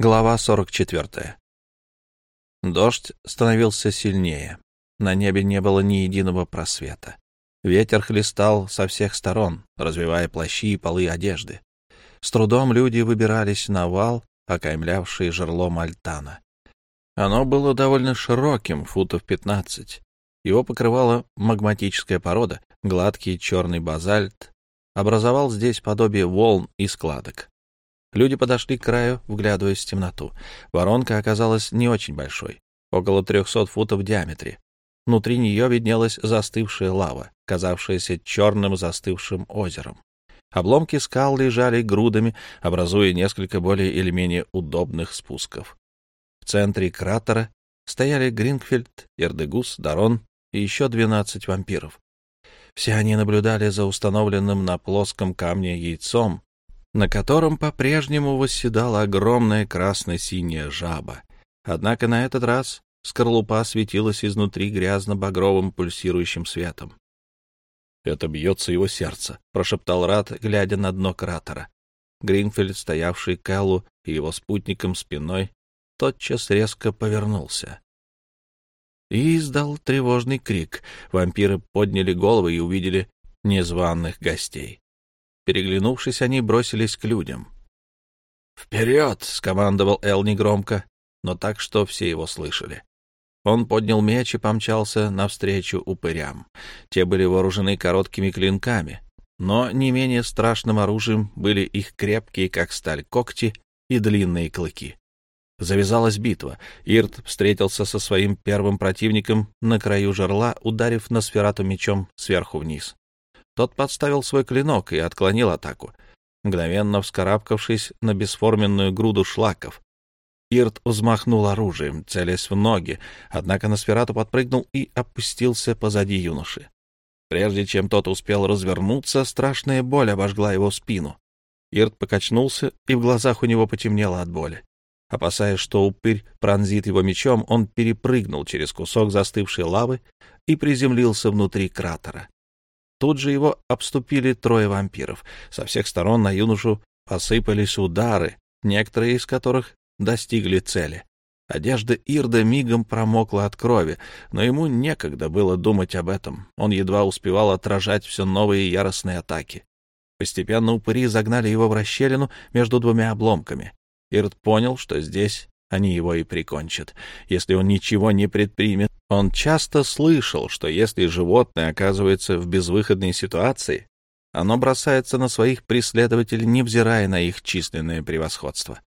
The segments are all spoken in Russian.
Глава 44. Дождь становился сильнее. На небе не было ни единого просвета. Ветер хлестал со всех сторон, развивая плащи и полы одежды. С трудом люди выбирались на вал, окаймлявший жерлом альтана. Оно было довольно широким, футов пятнадцать. Его покрывала магматическая порода, гладкий черный базальт образовал здесь подобие волн и складок. Люди подошли к краю, вглядываясь в темноту. Воронка оказалась не очень большой, около трехсот футов в диаметре. Внутри нее виднелась застывшая лава, казавшаяся черным застывшим озером. Обломки скал лежали грудами, образуя несколько более или менее удобных спусков. В центре кратера стояли Гринфельд, Эрдегус, Дарон и еще двенадцать вампиров. Все они наблюдали за установленным на плоском камне яйцом, на котором по-прежнему восседала огромная красно-синяя жаба. Однако на этот раз скорлупа светилась изнутри грязно-багровым пульсирующим светом. — Это бьется его сердце, — прошептал Рат, глядя на дно кратера. Гринфельд, стоявший к Эллу и его спутником спиной, тотчас резко повернулся. И издал тревожный крик. Вампиры подняли головы и увидели незваных гостей. Переглянувшись, они бросились к людям. «Вперед!» — скомандовал Эл негромко, но так, что все его слышали. Он поднял меч и помчался навстречу упырям. Те были вооружены короткими клинками, но не менее страшным оружием были их крепкие, как сталь, когти и длинные клыки. Завязалась битва. Ирт встретился со своим первым противником на краю жерла, ударив на сферату мечом сверху вниз. Тот подставил свой клинок и отклонил атаку, мгновенно вскарабкавшись на бесформенную груду шлаков. Ирт взмахнул оружием, целясь в ноги, однако Носферату подпрыгнул и опустился позади юноши. Прежде чем тот успел развернуться, страшная боль обожгла его спину. Ирт покачнулся, и в глазах у него потемнело от боли. Опасаясь, что упырь пронзит его мечом, он перепрыгнул через кусок застывшей лавы и приземлился внутри кратера. Тут же его обступили трое вампиров. Со всех сторон на юношу посыпались удары, некоторые из которых достигли цели. Одежда Ирда мигом промокла от крови, но ему некогда было думать об этом. Он едва успевал отражать все новые яростные атаки. Постепенно упыри загнали его в расщелину между двумя обломками. Ирд понял, что здесь они его и прикончат, если он ничего не предпримет. Он часто слышал, что если животное оказывается в безвыходной ситуации, оно бросается на своих преследователей, невзирая на их численное превосходство.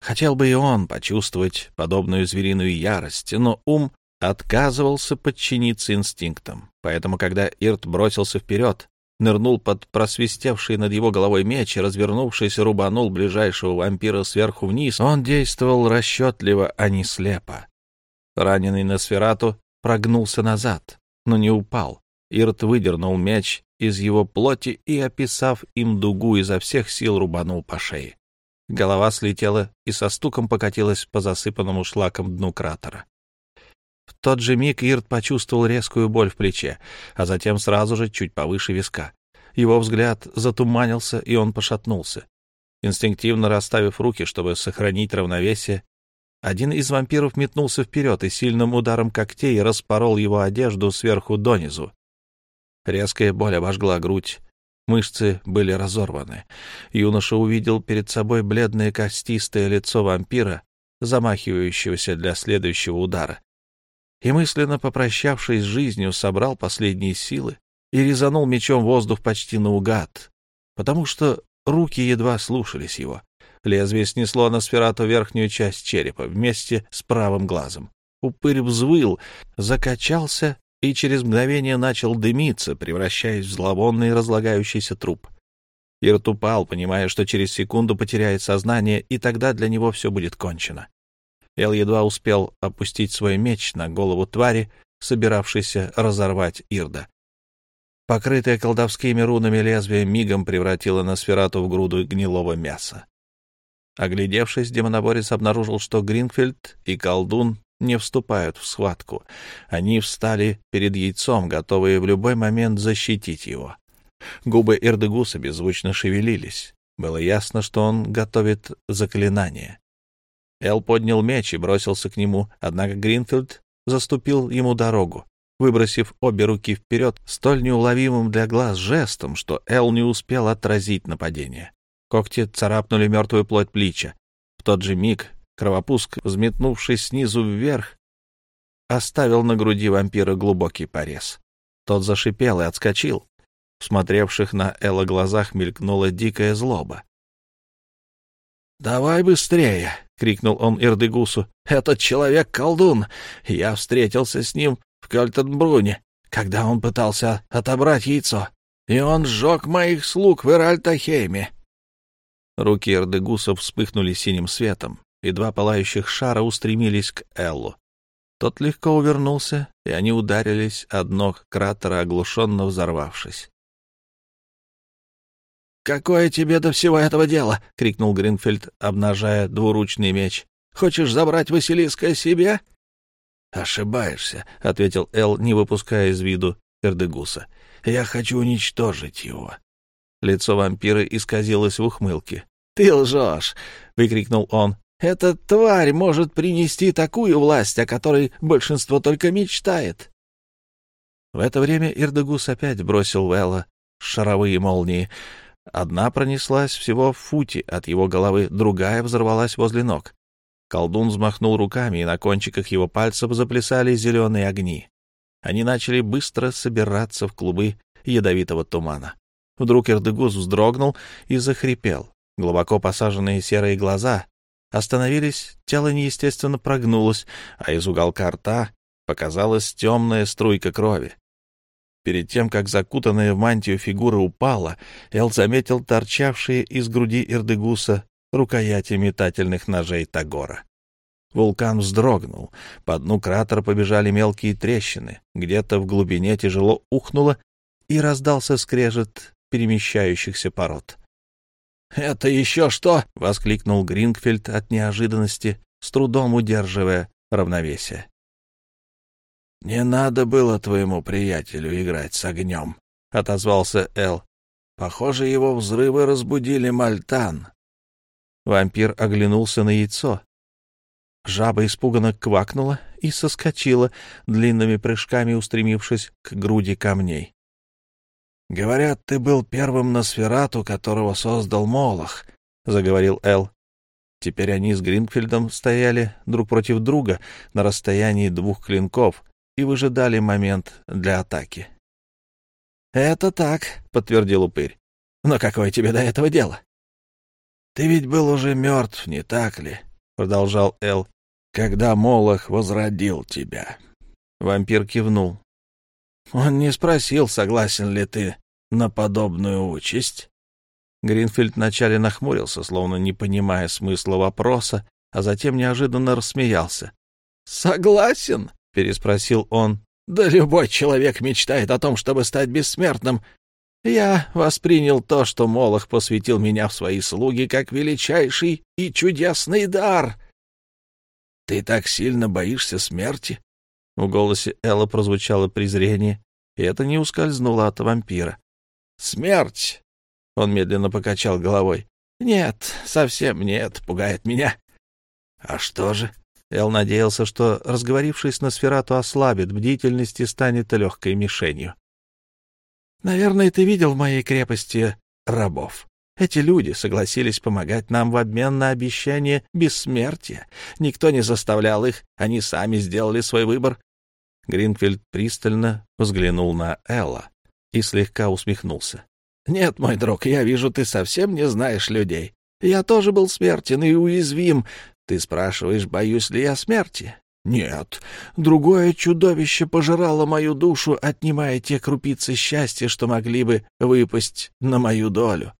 Хотел бы и он почувствовать подобную звериную ярость, но ум отказывался подчиниться инстинктам. Поэтому, когда Ирт бросился вперед, нырнул под просвистевший над его головой меч и, развернувшись, рубанул ближайшего вампира сверху вниз. Он действовал расчетливо, а не слепо. Раненый на сферату прогнулся назад, но не упал. Ирт выдернул меч из его плоти и, описав им дугу, изо всех сил рубанул по шее. Голова слетела и со стуком покатилась по засыпанному шлаком дну кратера. В тот же миг Ирт почувствовал резкую боль в плече, а затем сразу же чуть повыше виска. Его взгляд затуманился, и он пошатнулся. Инстинктивно расставив руки, чтобы сохранить равновесие, один из вампиров метнулся вперед и сильным ударом когтей распорол его одежду сверху донизу. Резкая боль обожгла грудь, мышцы были разорваны. Юноша увидел перед собой бледное костистое лицо вампира, замахивающегося для следующего удара и, мысленно попрощавшись с жизнью, собрал последние силы и резанул мечом воздух почти наугад, потому что руки едва слушались его. Лезвие снесло на сферату верхнюю часть черепа вместе с правым глазом. Упырь взвыл, закачался и через мгновение начал дымиться, превращаясь в зловонный разлагающийся труп. Ирт упал, понимая, что через секунду потеряет сознание, и тогда для него все будет кончено. Эл едва успел опустить свой меч на голову твари, собиравшейся разорвать Ирда. Покрытое колдовскими рунами лезвие мигом превратило Носферату в груду гнилого мяса. Оглядевшись, демоноборец обнаружил, что Гринфельд и колдун не вступают в схватку. Они встали перед яйцом, готовые в любой момент защитить его. Губы Эрдегуса беззвучно шевелились. Было ясно, что он готовит заклинание. Эл поднял меч и бросился к нему, однако Гринфилд заступил ему дорогу, выбросив обе руки вперед столь неуловимым для глаз жестом, что Эл не успел отразить нападение. Когти царапнули мертвую плоть плеча. В тот же миг кровопуск, взметнувшись снизу вверх, оставил на груди вампира глубокий порез. Тот зашипел и отскочил. В смотревших на Элла глазах мелькнула дикая злоба. «Давай быстрее!» — крикнул он Ирдыгусу. «Этот человек — колдун! Я встретился с ним в Кёльтенбруне, когда он пытался отобрать яйцо, и он сжег моих слуг в Иральтахейме!» Руки Ирдыгуса вспыхнули синим светом, и два пылающих шара устремились к Эллу. Тот легко увернулся, и они ударились о дно кратера, оглушенно взорвавшись. «Какое тебе до всего этого дело?» — крикнул Гринфельд, обнажая двуручный меч. «Хочешь забрать Василиска себе?» «Ошибаешься», — ответил Эл, не выпуская из виду Эрдегуса. «Я хочу уничтожить его». Лицо вампира исказилось в ухмылке. «Ты лжешь!» — выкрикнул он. Эта тварь может принести такую власть, о которой большинство только мечтает. В это время Ирдегус опять бросил Вэлла шаровые молнии. Одна пронеслась всего в футе от его головы, другая взорвалась возле ног. Колдун взмахнул руками, и на кончиках его пальцев заплясали зеленые огни. Они начали быстро собираться в клубы ядовитого тумана. Вдруг Ирдегус вздрогнул и захрипел. Глубоко посаженные серые глаза остановились, тело неестественно прогнулось, а из уголка рта показалась темная струйка крови. Перед тем, как закутанная в мантию фигура упала, Эл заметил торчавшие из груди Ирдегуса рукояти метательных ножей Тагора. Вулкан вздрогнул, по дну кратера побежали мелкие трещины, где-то в глубине тяжело ухнуло, и раздался скрежет перемещающихся пород. «Это еще что?» — воскликнул Грингфельд от неожиданности, с трудом удерживая равновесие. «Не надо было твоему приятелю играть с огнем», — отозвался Эл. «Похоже, его взрывы разбудили Мальтан». Вампир оглянулся на яйцо. Жаба испуганно квакнула и соскочила, длинными прыжками устремившись к груди камней. «Говорят, ты был первым Носферату, которого создал Молох», — заговорил Эл. Теперь они с Гринфельдом стояли друг против друга на расстоянии двух клинков и выжидали момент для атаки. «Это так», — подтвердил упырь. «Но какое тебе до этого дело?» «Ты ведь был уже мертв, не так ли?» — продолжал Эл. «Когда Молох возродил тебя». Вампир кивнул. Он не спросил, согласен ли ты на подобную участь. Гринфильд вначале нахмурился, словно не понимая смысла вопроса, а затем неожиданно рассмеялся. «Согласен?» — переспросил он. «Да любой человек мечтает о том, чтобы стать бессмертным. Я воспринял то, что Молох посвятил меня в свои слуги, как величайший и чудесный дар. Ты так сильно боишься смерти?» В голосе Элла прозвучало презрение, и это не ускользнуло от вампира. «Смерть!» — он медленно покачал головой. «Нет, совсем нет, пугает меня». «А что же?» Эл надеялся, что, разговорившись на сферату, ослабит бдительность и станет легкой мишенью. «Наверное, ты видел в моей крепости рабов. Эти люди согласились помогать нам в обмен на обещание бессмертия. Никто не заставлял их, они сами сделали свой выбор. Гринфилд пристально взглянул на Элла и слегка усмехнулся. «Нет, мой друг, я вижу, ты совсем не знаешь людей. Я тоже был смертен и уязвим. Ты спрашиваешь, боюсь ли я смерти? Нет. Другое чудовище пожирало мою душу, отнимая те крупицы счастья, что могли бы выпасть на мою долю.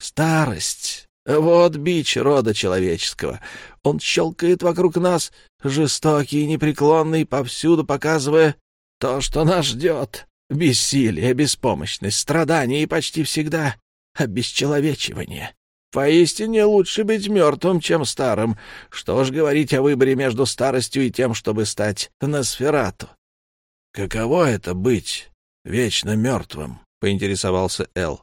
Старость вот бич рода человеческого. Он щелкает вокруг нас, жестокий и непреклонный, повсюду показывая то, что нас ждет. Бессилие, беспомощность, страдания и почти всегда обесчеловечивание. Поистине лучше быть мертвым, чем старым. Что ж говорить о выборе между старостью и тем, чтобы стать Носферату? — Каково это быть вечно мертвым? — поинтересовался Эл.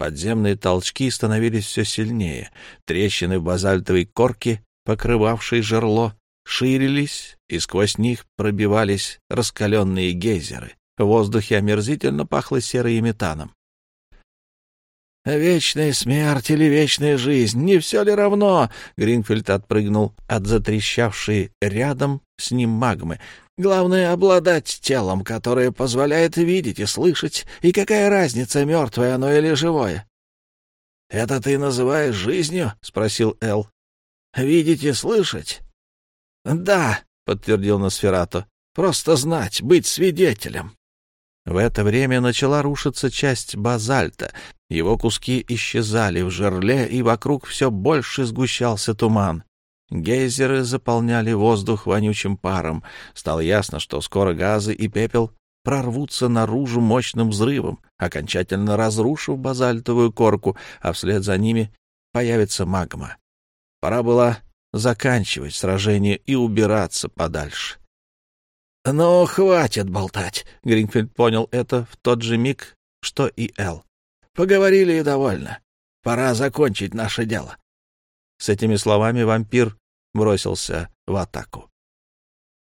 Подземные толчки становились все сильнее. Трещины в базальтовой корке покрывавшие жерло, ширились, и сквозь них пробивались раскаленные гейзеры. В воздухе омерзительно пахло серой и метаном. «Вечная смерть или вечная жизнь, не все ли равно?» Гринфельд отпрыгнул от затрещавшей рядом с ним магмы. «Главное — обладать телом, которое позволяет видеть и слышать, и какая разница, мертвое оно или живое?» «Это ты называешь жизнью?» — спросил Эл. «Видеть и слышать?» «Да», — подтвердил Носферату. «Просто знать, быть свидетелем». В это время начала рушиться часть базальта. Его куски исчезали в жерле, и вокруг все больше сгущался туман. Гейзеры заполняли воздух вонючим паром. Стало ясно, что скоро газы и пепел прорвутся наружу мощным взрывом, окончательно разрушив базальтовую корку, а вслед за ними появится магма. Пора было заканчивать сражение и убираться подальше. «Ну, хватит болтать!» — Гринфельд понял это в тот же миг, что и Эл. «Поговорили и довольно. Пора закончить наше дело». С этими словами вампир бросился в атаку.